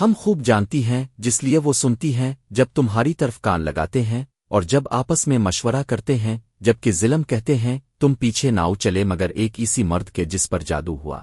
ہم خوب جانتی ہیں، جس لیے وہ سنتی ہیں، جب تمہاری طرف کان لگاتے ہیں، اور جب آپس میں مشورہ کرتے ہیں، جبکہ ظلم کہتے ہیں، تم پیچھے ناؤ چلے مگر ایک اسی مرد کے جس پر جادو ہوا۔